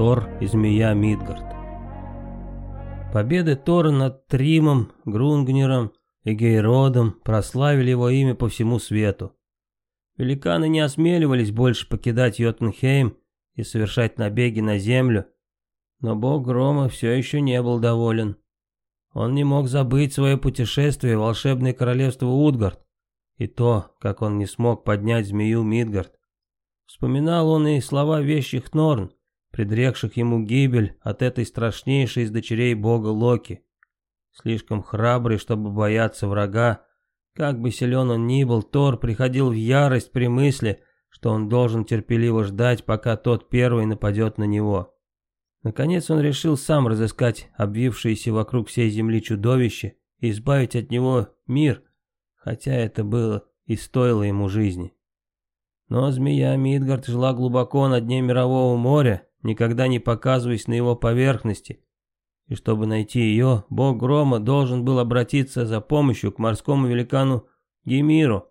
Тор и змея Мидгард. Победы Тора над Тримом, Грунгнером и Гейродом прославили его имя по всему свету. Великаны не осмеливались больше покидать Йотунхейм и совершать набеги на землю, но бог грома все еще не был доволен. Он не мог забыть свое путешествие в волшебное королевство Утгард и то, как он не смог поднять змею Мидгард. Вспоминал он и слова вещих Норн, предрекших ему гибель от этой страшнейшей из дочерей бога Локи. Слишком храбрый, чтобы бояться врага, как бы силен он ни был, Тор приходил в ярость при мысли, что он должен терпеливо ждать, пока тот первый нападет на него. Наконец он решил сам разыскать обвившееся вокруг всей земли чудовище и избавить от него мир, хотя это было и стоило ему жизни. Но змея Мидгард жила глубоко на дне мирового моря, никогда не показываясь на его поверхности. И чтобы найти ее, бог грома должен был обратиться за помощью к морскому великану Гемиру.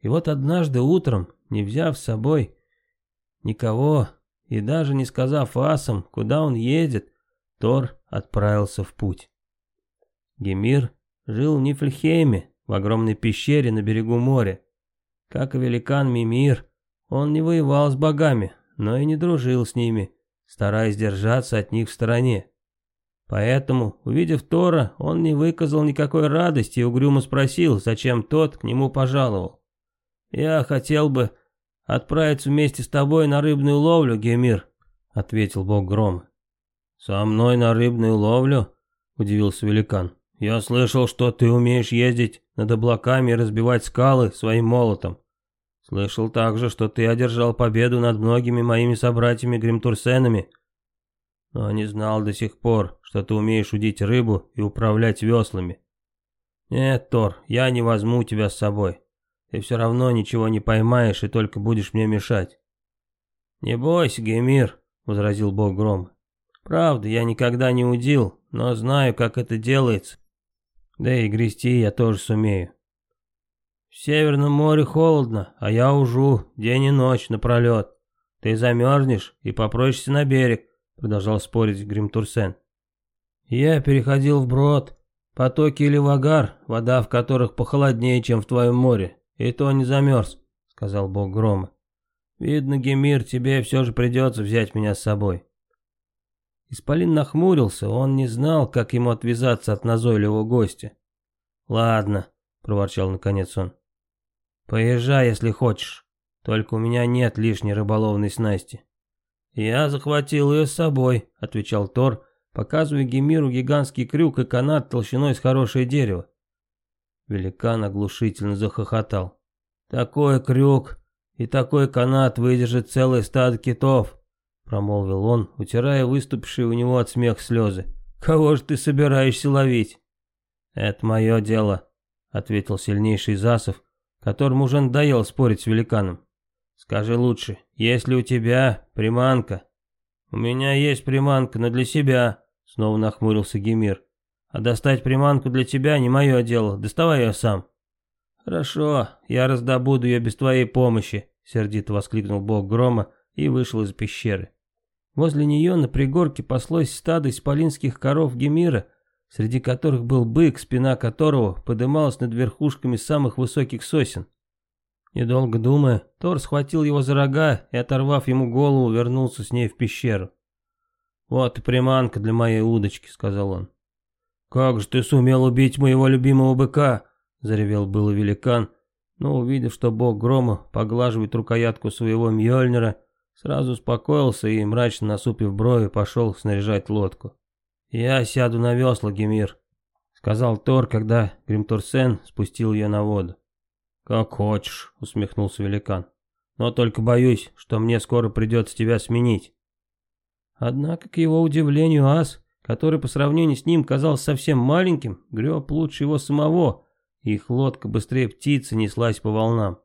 И вот однажды утром, не взяв с собой никого и даже не сказав асам, куда он едет, Тор отправился в путь. Гемир жил в Нифльхейме, в огромной пещере на берегу моря. Как и великан Мимир, он не воевал с богами, но и не дружил с ними, стараясь держаться от них в стороне. Поэтому, увидев Тора, он не выказал никакой радости и угрюмо спросил, зачем тот к нему пожаловал. «Я хотел бы отправиться вместе с тобой на рыбную ловлю, Гемир», — ответил бог грома. «Со мной на рыбную ловлю?» — удивился великан. «Я слышал, что ты умеешь ездить над облаками и разбивать скалы своим молотом. Слышал также, что ты одержал победу над многими моими собратьями-гримтурсенами. Но не знал до сих пор, что ты умеешь удить рыбу и управлять веслами. Нет, Тор, я не возьму тебя с собой. Ты все равно ничего не поймаешь и только будешь мне мешать. Не бойся, Гемир, возразил бог грома. Правда, я никогда не удил, но знаю, как это делается. Да и грести я тоже сумею. В Северном море холодно, а я ужу день и ночь напролет. Ты замерзнешь и попросишься на берег, продолжал спорить Гримтурсен. Я переходил вброд, потоки или вагар, вода в которых похолоднее, чем в твоем море, и то не замерз, сказал бог грома. Видно, Гемир, тебе все же придется взять меня с собой. Исполин нахмурился, он не знал, как ему отвязаться от назойливого гостя. «Ладно», — проворчал наконец он. «Поезжай, если хочешь, только у меня нет лишней рыболовной снасти». «Я захватил ее с собой», — отвечал Тор, показывая Гемиру гигантский крюк и канат толщиной с хорошее дерево. Великан оглушительно захохотал. «Такой крюк и такой канат выдержит целый стадо китов промолвил он, утирая выступившие у него от смех слезы. «Кого же ты собираешься ловить?» «Это мое дело», — ответил сильнейший Засов, которому уже надоело спорить с великаном. «Скажи лучше, есть ли у тебя приманка?» «У меня есть приманка, но для себя», — снова нахмурился Гемир. «А достать приманку для тебя не мое дело, доставай ее сам». «Хорошо, я раздобуду ее без твоей помощи», — сердито воскликнул бог грома и вышел из пещеры. Возле нее на пригорке паслось стадо исполинских коров Гемира, среди которых был бык, спина которого подымалась над верхушками самых высоких сосен. Недолго думая, Тор схватил его за рога и, оторвав ему голову, вернулся с ней в пещеру. «Вот и приманка для моей удочки», — сказал он. «Как же ты сумел убить моего любимого быка?» — заревел было великан, но, увидев, что бог грома поглаживает рукоятку своего Мьёльнира, Сразу успокоился и, мрачно насупив брови, пошел снаряжать лодку. «Я сяду на весла, Гемир», — сказал Тор, когда Гримтурсен спустил ее на воду. «Как хочешь», — усмехнулся великан. «Но только боюсь, что мне скоро придется тебя сменить». Однако, к его удивлению, ас, который по сравнению с ним казался совсем маленьким, греб лучше его самого, и их лодка быстрее птицы неслась по волнам.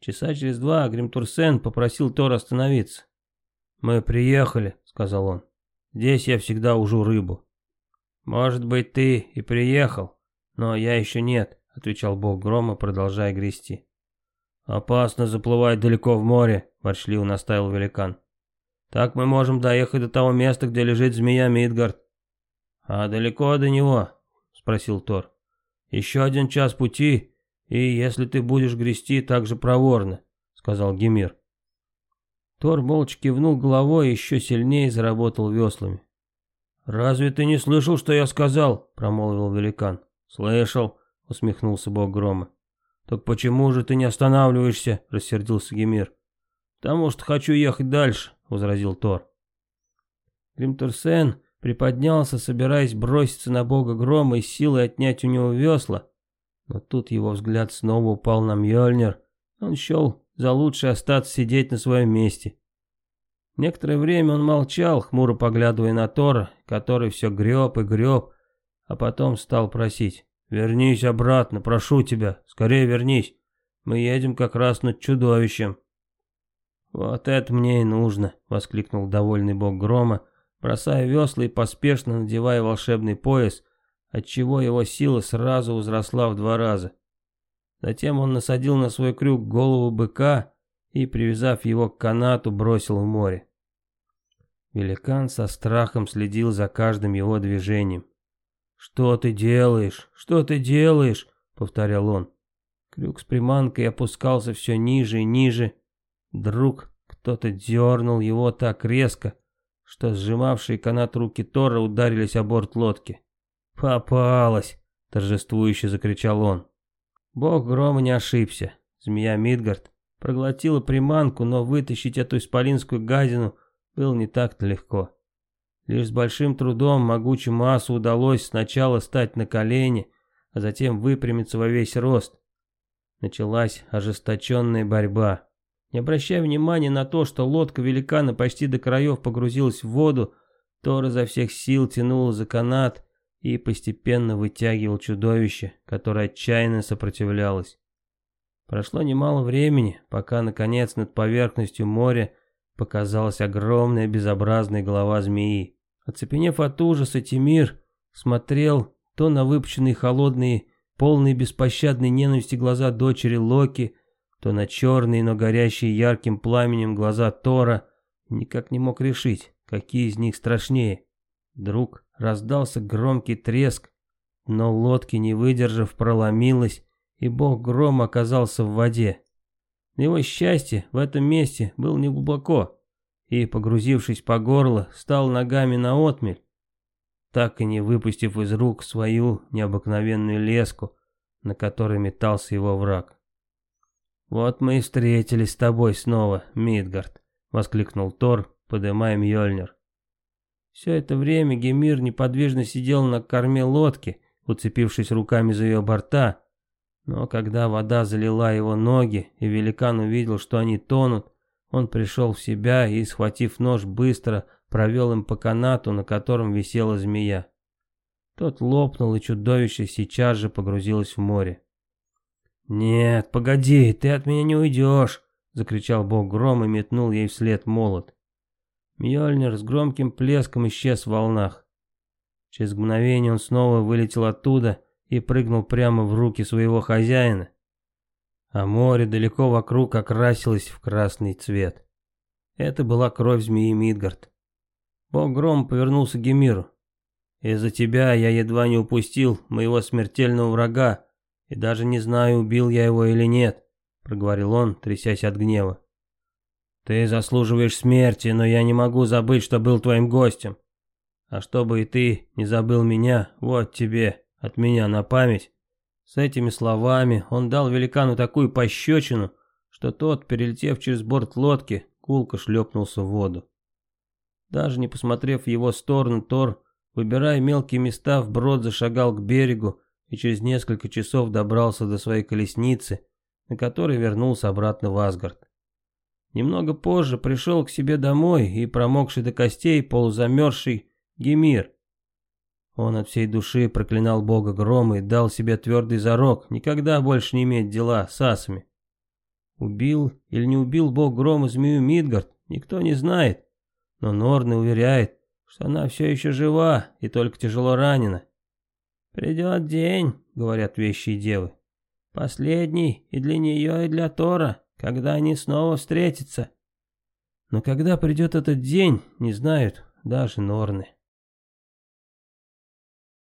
Часа через два Гримтурсен попросил Тора остановиться. «Мы приехали», — сказал он. «Здесь я всегда ужу рыбу». «Может быть, ты и приехал, но я еще нет», — отвечал бог грома, продолжая грести. «Опасно заплывать далеко в море», — ворчливо настаивал великан. Так мы можем доехать до того места, где лежит змея Мидгард. А далеко до него? Спросил Тор. Еще один час пути, и если ты будешь грести так же проворно, сказал Гемир. Тор молча кивнул головой и еще сильнее заработал веслами. «Разве ты не слышал, что я сказал?» — промолвил великан. «Слышал», — усмехнулся бог грома. «Так почему же ты не останавливаешься?» — рассердился Гемир. «Потому что хочу ехать дальше», — возразил Тор. Гримтурсен приподнялся, собираясь броситься на бога грома и силой отнять у него весла, но тут его взгляд снова упал на Мьёльнир. Он счел за лучшее остаться сидеть на своем месте. Некоторое время он молчал, хмуро поглядывая на Тора, который все греб и греб, а потом стал просить. «Вернись обратно, прошу тебя, скорее вернись. Мы едем как раз над чудовищем». «Вот это мне и нужно», — воскликнул довольный бог грома, бросая весла и поспешно надевая волшебный пояс, отчего его сила сразу возросла в два раза. Затем он насадил на свой крюк голову быка и, привязав его к канату, бросил в море. Великан со страхом следил за каждым его движением. «Что ты делаешь? Что ты делаешь?» — повторял он. Крюк с приманкой опускался все ниже и ниже. Вдруг кто-то дернул его так резко, что сжимавшие канат руки Тора ударились о борт лодки. «Попалась!» — торжествующе закричал он. Бог грома не ошибся. Змея Мидгард проглотила приманку, но вытащить эту исполинскую гадину было не так-то легко. Лишь с большим трудом могучему асу удалось сначала стать на колени, а затем выпрямиться во весь рост. Началась ожесточенная борьба. Не обращая внимания на то, что лодка великана почти до краев погрузилась в воду, Тор изо всех сил тянул за канат и постепенно вытягивал чудовище, которое отчаянно сопротивлялось. Прошло немало времени, пока, наконец, над поверхностью моря показалась огромная безобразная голова змеи. Оцепенев от ужаса, Тимир смотрел то на выпущенные холодные, полные беспощадной ненависти глаза дочери Локи, то на черные, но горящие ярким пламенем глаза Тора, никак не мог решить, какие из них страшнее. Вдруг раздался громкий треск, но лодки, не выдержав, проломилась, и бог гром оказался в воде. На его счастье в этом месте был неглубоко, и, погрузившись по горло, стал ногами на отмель, так и не выпустив из рук свою необыкновенную леску, на которой метался его враг. «Вот мы и встретились с тобой снова, Мидгард», — воскликнул Тор, подымая Мьёльнир. Все это время Гемир неподвижно сидел на корме лодки, уцепившись руками за ее борта, но когда вода залила его ноги, и великан увидел, что они тонут, он пришел в себя и, схватив нож, быстро провел им по канату, на котором висела змея. Тот лопнул, и чудовище сейчас же погрузилось в море. «Нет, погоди, ты от меня не уйдешь!» — закричал бог гром и метнул ей вслед молот. Мьёльнир с громким плеском исчез в волнах. Через мгновение он снова вылетел оттуда и прыгнул прямо в руки своего хозяина. А море далеко вокруг окрасилось в красный цвет. Это была кровь змеи Мидгард. Бог Гром повернулся к Гемиру. «Из-за тебя я едва не упустил моего смертельного врага, и даже не знаю, убил я его или нет», — проговорил он, трясясь от гнева. «Ты заслуживаешь смерти, но я не могу забыть, что был твоим гостем. А чтобы и ты не забыл меня, вот тебе, от меня на память». С этими словами он дал великану такую пощечину, что тот, перелетев через борт лодки, кулко шлепнулся в воду. Даже не посмотрев в его сторону, Тор, выбирая мелкие места, вброд зашагал к берегу, и через несколько часов добрался до своей колесницы, на которой вернулся обратно в Асгард. Немного позже пришел к себе домой и промокший до костей, полузамерзший Гемир. Он от всей души проклинал бога грома и дал себе твердый зарок никогда больше не иметь дела с асами. Убил или не убил бог грома змею Мидгард, никто не знает, но Норны уверяет, что она все еще жива и только тяжело ранена. «Придет день», — говорят вещие девы. «Последний и для нее, и для Тора, когда они снова встретятся». Но когда придет этот день, не знают даже Норны.